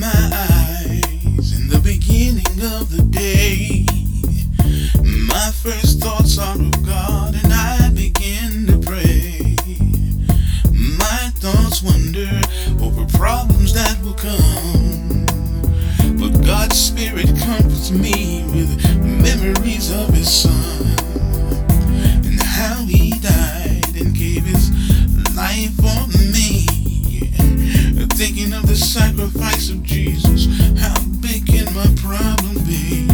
my in the beginning of the day. My first thoughts are of God, and I begin to pray. My thoughts wander over problems that will come. But God's Spirit comforts me with memories of His Son. Jesus, how big can my problem be?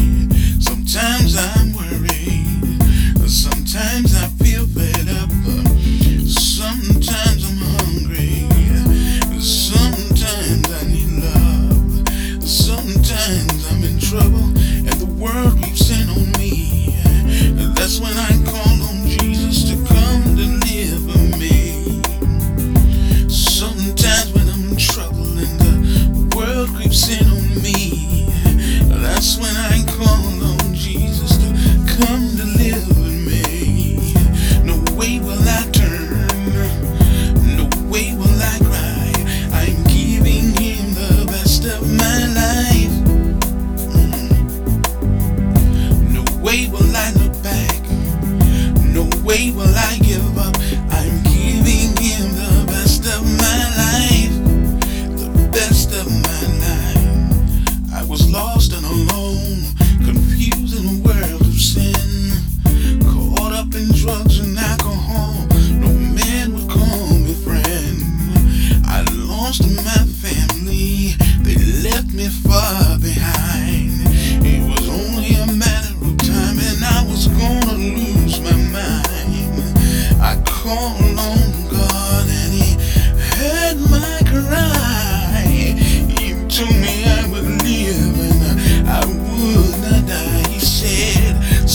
Sometimes I'm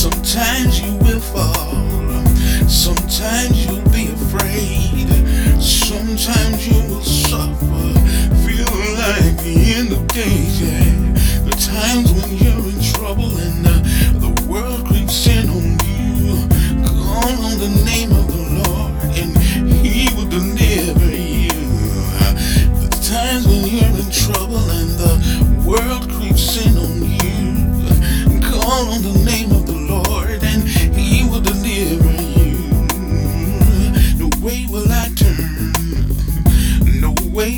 Sometimes you will fall. Sometimes you'll be afraid. Sometimes you'll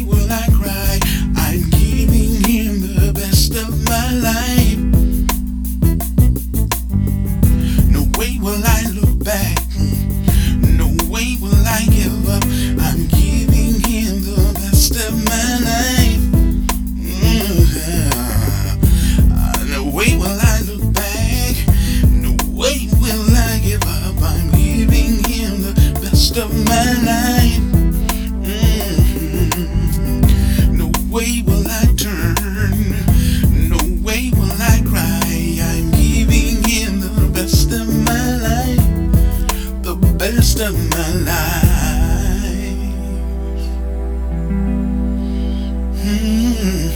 will I rest of my life. Mm-hmm.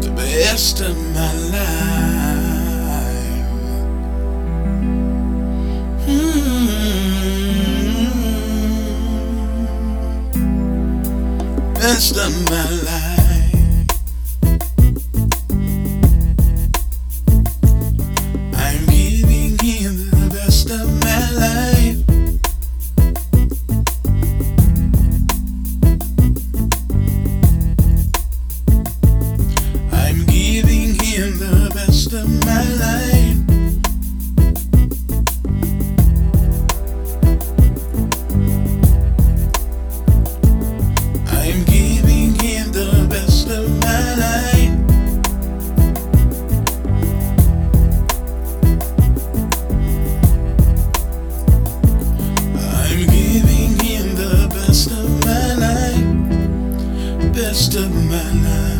The best of my life. Mm-hmm. Best of my life. Of my.